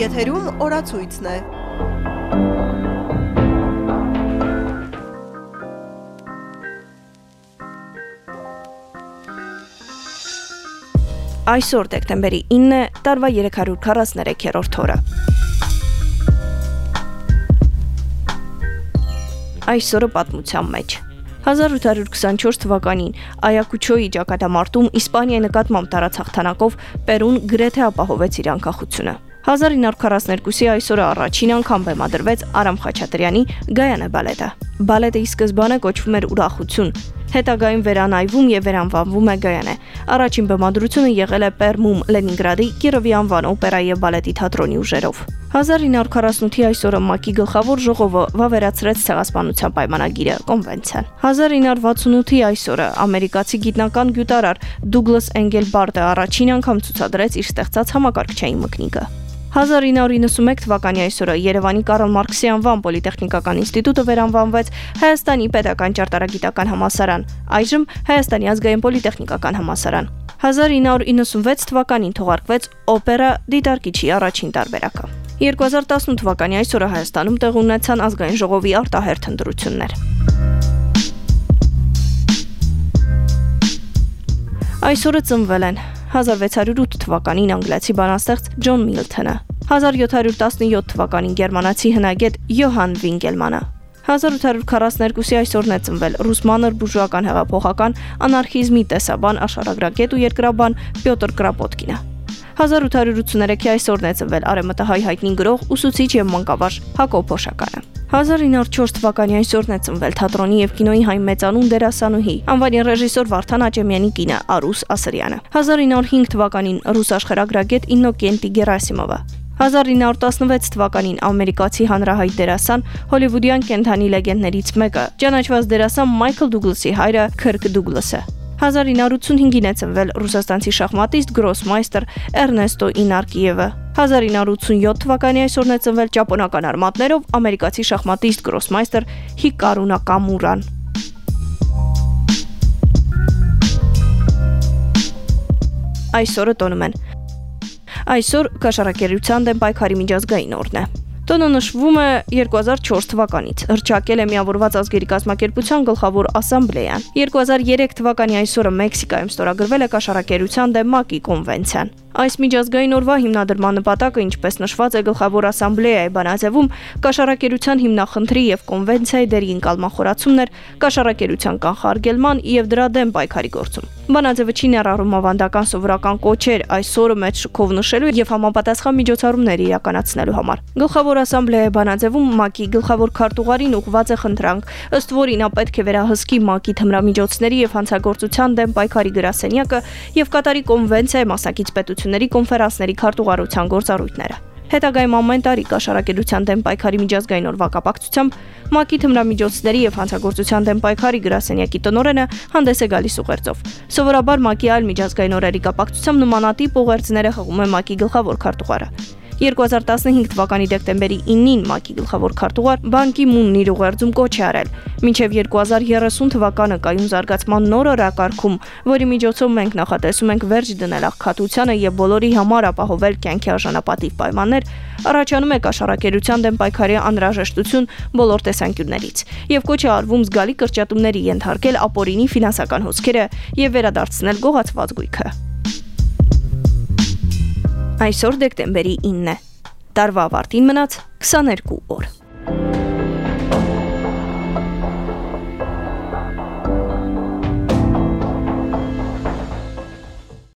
Եթերում օրացույցն է։ Այսօր դեկտեմբերի 9-ը տարվա 343-րդ օրը։ Այսօրը պատմության մեջ 1824 թվականին Այակուչոյի ճակատամարտում Իսպանիայի նկատմամբ տարածախ թանակով Պերուն գրեթե ապահովեց իր անկախությունը։ 1942-ի այսօրը առաջին անգամ բեմադրվեց Արամ Խաչատրյանի Գայանե բալետը։ Բալետը ի սկզբանե կոչվում էր Ուրախություն, հետագայում վերանայվում եւ վերանվանվում է Գայանե։ Առաջին բեմադրությունը եղել է Պերմում Լենինգրադի Կիրովի անվան օպերայի եւ բալետի թատրոնի ուժերով։ 1948-ի այսօրը ՄԱԿ-ի գլխավոր ժողովը վավերացրեց ցեղասպանության պայմանագիրը, կոնվենցիան։ 1968-ի այսօրը ամերիկացի գիտնական գյուտարար Դուգլաս Էնգելբարտը առաջին անգամ ցուցադրեց իր ստեղծած համակարգչային մկնիկը։ 1991 թվականի այսօրը Երևանի Կարլ Մարքսի անվան Պոլիտեխնիկական ինստիտուտը վերանվանվեց Հայաստանի Պետական ճարտարագիտական համալսարան, այժմ Հայաստանի ազգային պոլիտեխնիկական համալսարան։ 1996 թվականին թողարկվեց օպերա Դիտարկիչի առաջին տարբերակը։ 2018 թվականի այսօրը Հայաստանում տեղ ունեցան ազգային ժողովի արտահերթ ընտրություններ։ Այսօրը ծնվել են 1608 թվականին անգլիացի բանաստեղծ Ջոն Միլթոնը, 1717 թվականին գերմանացի հնագետ Յոհան Վինկելմանը, 1842-ի այսօրն է ծնվել ռուս մանր բուրժուական հեղափոխական անարխիզմի տեսաբան, աշարագրագետ ու երկրաբան Պյոտր Կրապոտկինը։ 1883-ի այսօրն է ծնվել արեմտահայ հայտնի գրող, ուսուցիչ եւ մանկավարժ Հակոբ Փոշականը։ 1904 թվականի այսօրն է ծնվել թատրոնի եւ կինոյի հայ մեծանուն դերասանուհի, անվանի ռեժիսոր Վարդան Աճեմյանի կինը Արուս Ասրյանը։ 1905 թվականին ռուս աշխարհագրագետ Իննոկենտի Գերասիմովը։ 1916 թվականին ամերիկացի հանրահայտ դերասան հոլիվուդյան կենթանի լեգենդներից մեկը, ճանաչված դերասան Մայքլ Դուգլասի հայրը Քըրկ Դուգլասը։ 1985-ին է ծնվել ռուսաստանցի շախմատիստ գրոսմայստեր Էրնեստո Ինարկիևը։ 1987 թվականի այսօրն է ծնվել ճապոնական արմատներով ամերիկացի շախմատիստ գրոսմայստեր Հիկարու Նակամուրան։ Այսօրը տոնում են։ Այսօր կաշառակերության դեմ պայքարի միջազգային օրն է։ Տոնը նշվում է 2004 թվականից։ Հրճակել է միավորված ազգերի կազմակերպության գլխավոր ասամբլեան։ 2003 թվականի այսօրը Մեքսիկայում ստորագրվել է կաշառակերության դեմ ՄԱԿ-ի կոնվենցիան։ Այս միջազգային օրվա հիմնադրման նպատակը, ինչպես նշված է գլխավոր ասամբլեայի բանաձևում, կաշառակերության հիմնախնդրի եւ կոնվենցիայի դերի ընկալման խորացումներ, կաշառակերության կանխարգելման եւ դրա դեմ պայքարի գործում։ Բանաձևը չի ներառում ավանդական սովորական կոչեր այսօրը մեծ շքով նշելու եւ համապատասխան միջոցառումներ իրականացնելու համար։ Գլխավոր ասամբլեայի բանաձևում ՄԱԿ-ի գլխավոր քարտուղարին ուղղված է խնդրանք, ըստ որին նա պետք է վերահսկի ՄԱԿ-ի թմրամիջոցների եւ հանցագործության դեմ պայքարի գրասենյակը եւ կատարի կոնվենցիայի մասնակից պետությունների կոնֆերանսների քարտուղարության գործառույթները։ Հետագայում ամեն տարի կաշառակերության դեմ պայքարի միջազգային օրվա կապակցությամբ ՄԱԿ-ի թմրամիջոցների եւ հանցագործության դեմ պայքարի գրասենյակի տնօրենը հանդես է գալիս ուղերձով։ Սովորաբար ՄԱԿ-ի այլ միջազգային օրերի կապակցությամբ նմանատիպ ուղերձները հղում է ՄԱԿ-ի գլխավոր քարտուղարը։ 2015 թվականի դեկտեմբերի 9-ին ՄԱԿ-ի գլխավոր քարտուղար Բան Կի Մունն իր ուղերձում կոչ է արել մինչև 2030 թվականը կայուն զարգացման նոր օրակարգում, որի միջոցով մենք նախատեսում ենք վերջ դնել աղքատությանը եւ բոլորի համար ապահովել կյանքի արժանապատիվ պայմաններ, առաջանում է կաշառակերության դեմ պայքարի անհրաժեշտություն բոլոր տեսանկյուններից եւ կոչ է արվում զգալի կրճատումների ենթարկել ապօրինի ֆինանսական հոսքերը եւ վերադարձնել գողացված գույքը։ Այսօր դեկտեմբերի 9-ն է։ Տարվա ավարտին մնաց 22 օր։